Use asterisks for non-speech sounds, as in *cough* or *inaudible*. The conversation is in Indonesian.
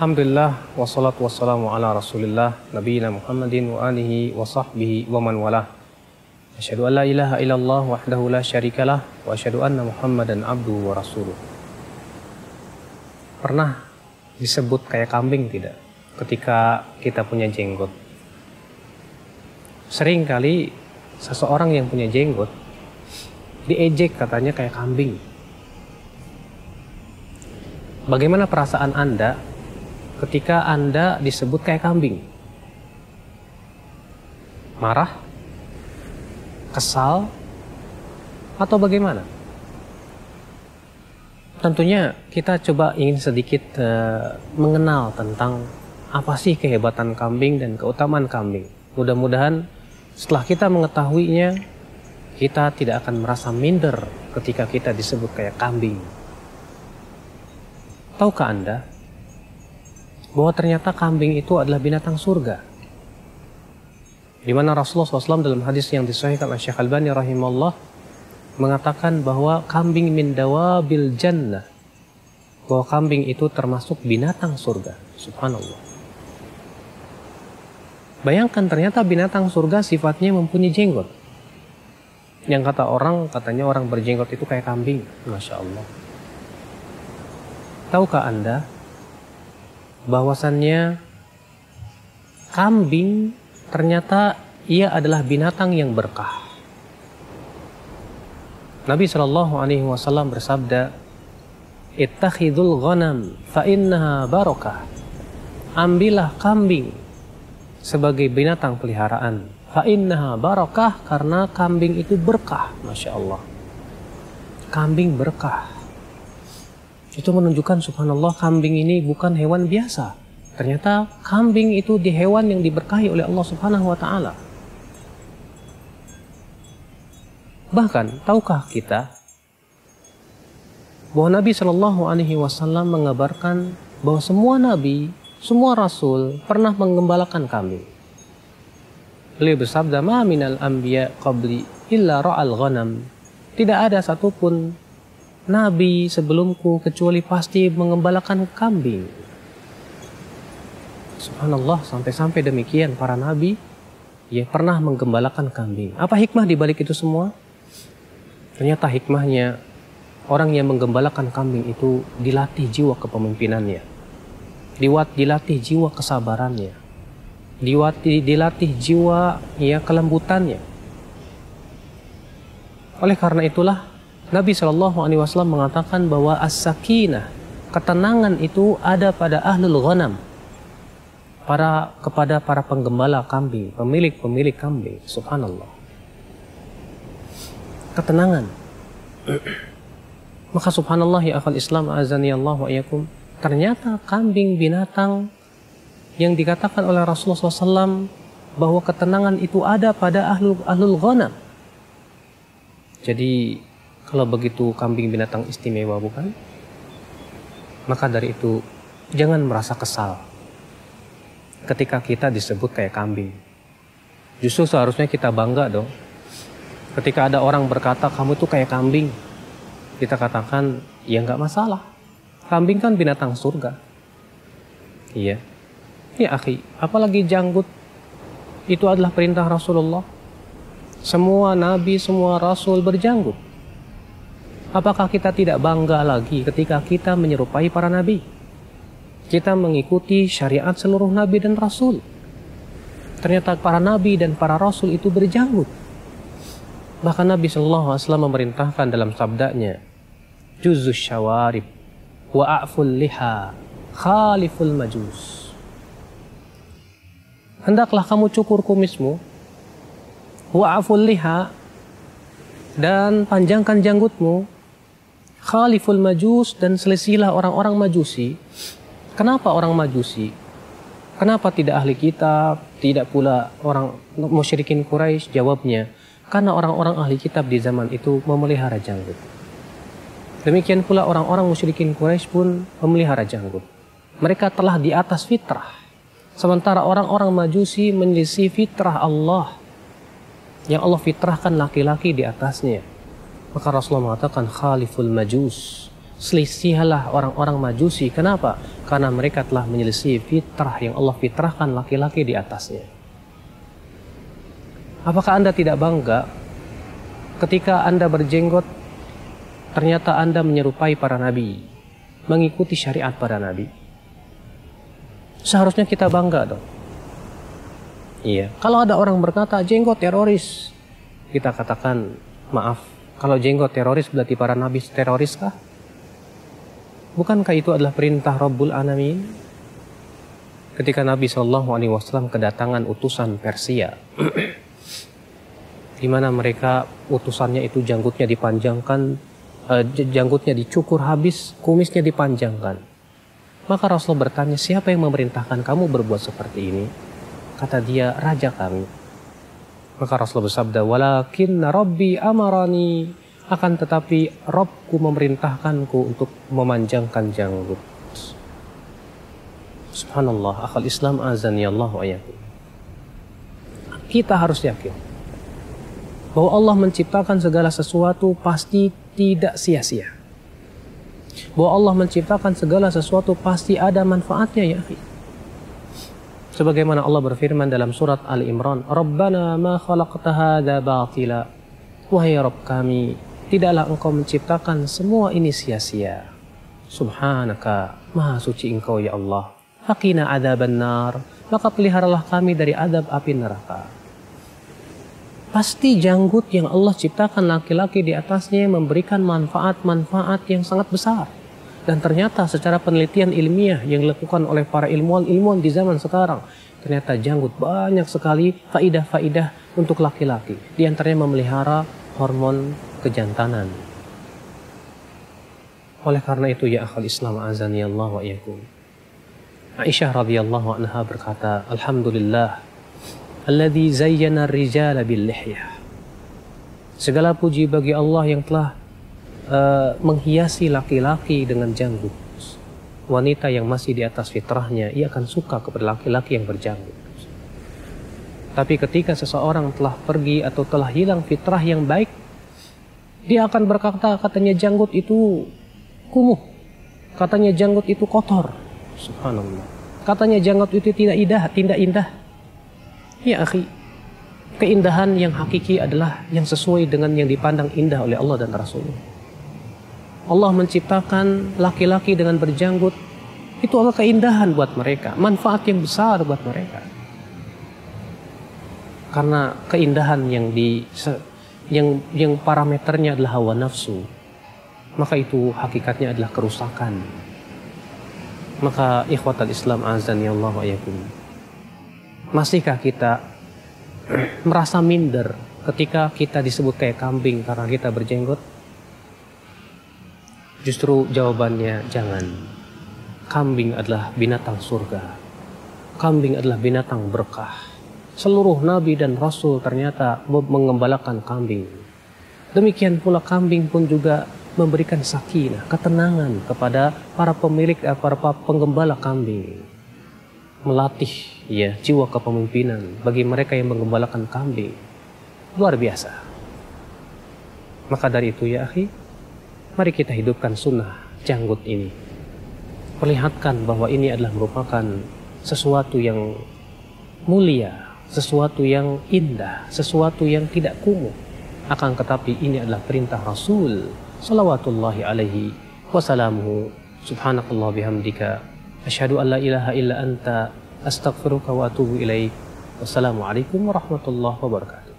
Alhamdulillah wassalatu wassalamu ala Rasulillah nabiyina Muhammadin wa alihi wa sahbihi wa man walah. Asyhadu an la ilaha illallah wahdahu la syarikalah wa asyhadu anna Muhammadan abduhu wa rasuluh. Pernah disebut kayak kambing tidak ketika kita punya jenggot? Sering kali seseorang yang punya jenggot diejek katanya kayak kambing. Bagaimana perasaan Anda ketika Anda disebut kayak kambing? Marah? Kesal? Atau bagaimana? Tentunya kita coba ingin sedikit uh, mengenal tentang apa sih kehebatan kambing dan keutamaan kambing. Mudah-mudahan setelah kita mengetahuinya, kita tidak akan merasa minder ketika kita disebut kayak kambing. Tahukah Anda bahwa ternyata kambing itu adalah binatang surga. Di mana Rasulullah SAW dalam hadis yang disahihkan oleh Syekh Albani rahimahullah mengatakan bahwa kambing min dawabil jannah bahwa kambing itu termasuk binatang surga. Subhanallah. Bayangkan ternyata binatang surga sifatnya mempunyai jenggot. Yang kata orang, katanya orang berjenggot itu kayak kambing. Masya Allah. Tahukah Anda bahwasannya kambing ternyata ia adalah binatang yang berkah. Nabi Shallallahu Alaihi Wasallam bersabda, "Ittakhidul ghanam fa innaha barakah." Ambillah kambing sebagai binatang peliharaan. Fa innaha barakah karena kambing itu berkah, masya Allah. Kambing berkah. Itu menunjukkan subhanallah kambing ini bukan hewan biasa. Ternyata kambing itu di hewan yang diberkahi oleh Allah Subhanahu wa taala. Bahkan tahukah kita bahwa Nabi Shallallahu alaihi wasallam mengabarkan bahwa semua nabi, semua rasul pernah menggembalakan kambing. Beliau bersabda, "Ma minal anbiya qabli illa ra'al ghanam." Tidak ada satupun nabi sebelumku kecuali pasti mengembalakan kambing. Subhanallah, sampai-sampai demikian para nabi ya pernah menggembalakan kambing. Apa hikmah di balik itu semua? Ternyata hikmahnya orang yang menggembalakan kambing itu dilatih jiwa kepemimpinannya. Dilatih jiwa kesabarannya. Diwat dilatih jiwa ya kelembutannya. Oleh karena itulah Nabi Shallallahu Alaihi Wasallam mengatakan bahwa as-sakinah ketenangan itu ada pada ahlul ghanam. Para kepada para penggembala kambing pemilik-pemilik kambing subhanallah. Ketenangan. Maka subhanallah ya akal Islam azani Allah wa iyakum ternyata kambing binatang yang dikatakan oleh Rasulullah SAW bahwa ketenangan itu ada pada ahlul ahlul ghanam. Jadi kalau begitu kambing binatang istimewa bukan? Maka dari itu jangan merasa kesal ketika kita disebut kayak kambing. Justru seharusnya kita bangga dong. Ketika ada orang berkata kamu tuh kayak kambing, kita katakan ya nggak masalah. Kambing kan binatang surga. Iya. Ya akhi, apalagi janggut itu adalah perintah Rasulullah. Semua nabi, semua rasul berjanggut. Apakah kita tidak bangga lagi ketika kita menyerupai para nabi? Kita mengikuti syariat seluruh nabi dan rasul. Ternyata para nabi dan para rasul itu berjanggut. Bahkan Nabi Shallallahu Alaihi Wasallam memerintahkan dalam sabdanya, juzus syawarib wa a'ful liha khaliful majus. Hendaklah kamu cukur kumismu, wa a'ful liha dan panjangkan janggutmu khaliful majus dan selesilah orang-orang majusi. Kenapa orang majusi? Kenapa tidak ahli kitab, tidak pula orang musyrikin Quraisy? Jawabnya, karena orang-orang ahli kitab di zaman itu memelihara janggut. Demikian pula orang-orang musyrikin Quraisy pun memelihara janggut. Mereka telah di atas fitrah. Sementara orang-orang majusi menyelisih fitrah Allah. Yang Allah fitrahkan laki-laki di atasnya. Maka Rasulullah mengatakan khaliful majus. Selisihalah orang-orang majusi. Kenapa? Karena mereka telah menyelisih fitrah yang Allah fitrahkan laki-laki di atasnya. Apakah Anda tidak bangga ketika Anda berjenggot ternyata Anda menyerupai para nabi, mengikuti syariat para nabi? Seharusnya kita bangga dong. Iya, kalau ada orang berkata jenggot teroris, kita katakan maaf. Kalau jenggot teroris berarti para nabi teroris kah? Bukankah itu adalah perintah Rabbul Alamin? Ketika Nabi Shallallahu Alaihi Wasallam kedatangan utusan Persia, *clears throat* di mana mereka utusannya itu janggutnya dipanjangkan, uh, janggutnya dicukur habis, kumisnya dipanjangkan. Maka Rasul bertanya, siapa yang memerintahkan kamu berbuat seperti ini? Kata dia, raja kami. Maka Rasul bersabda, walakin Rabbi amarani akan tetapi Robku memerintahkanku untuk memanjangkan janggut. Subhanallah, akal Islam azan ya Allah. Kita harus yakin bahwa Allah menciptakan segala sesuatu pasti tidak sia-sia. Bahwa Allah menciptakan segala sesuatu pasti ada manfaatnya ya. Sebagaimana Allah berfirman dalam surat Ali Imran, "Rabbana ma khalaqta hadza batila." Wahai Rabb kami, tidaklah engkau menciptakan semua ini sia-sia. Subhanaka, maha suci engkau ya Allah. Hakina adab benar, maka peliharalah kami dari adab api neraka. Pasti janggut yang Allah ciptakan laki-laki di atasnya memberikan manfaat-manfaat yang sangat besar. Dan ternyata secara penelitian ilmiah yang dilakukan oleh para ilmuwan-ilmuwan di zaman sekarang, ternyata janggut banyak sekali faidah-faidah untuk laki-laki. Di antaranya memelihara hormon kejantanan. Oleh karena itu ya akhal Islam azani Allah wa iyakum. Aisyah radhiyallahu anha berkata, Alhamdulillah alladzi zayyana rijala bil lihyah. Segala puji bagi Allah yang telah uh, menghiasi laki-laki dengan janggut. Wanita yang masih di atas fitrahnya, ia akan suka kepada laki-laki yang berjanggut. Tapi ketika seseorang telah pergi atau telah hilang fitrah yang baik, dia akan berkata katanya janggut itu kumuh. Katanya janggut itu kotor. Subhanallah. Katanya janggut itu tidak indah, tidak indah. Ya akhi, keindahan yang hakiki adalah yang sesuai dengan yang dipandang indah oleh Allah dan Rasulnya. Allah menciptakan laki-laki dengan berjanggut itu adalah keindahan buat mereka, manfaat yang besar buat mereka. Karena keindahan yang di yang yang parameternya adalah hawa nafsu, maka itu hakikatnya adalah kerusakan. Maka ikhwatal Islam azan ya Allah wa yakum. Masihkah kita *clears throat* merasa minder ketika kita disebut kayak kambing karena kita berjenggot? Justru jawabannya jangan. Kambing adalah binatang surga. Kambing adalah binatang berkah seluruh nabi dan rasul ternyata mengembalakan kambing. Demikian pula kambing pun juga memberikan sakinah, ketenangan kepada para pemilik dan para penggembala kambing. Melatih ya jiwa kepemimpinan bagi mereka yang menggembalakan kambing. Luar biasa. Maka dari itu ya akhi, mari kita hidupkan sunnah janggut ini. Perlihatkan bahwa ini adalah merupakan sesuatu yang mulia sesuatu yang indah, sesuatu yang tidak kumuh. Akan tetapi ini adalah perintah Rasul salawatullahi alaihi wasalamuhu. Subhanakallah bihamdika. Asyhadu an la ilaha illa anta astaghfiruka wa atubu ilaik. Wassalamualaikum warahmatullahi wabarakatuh.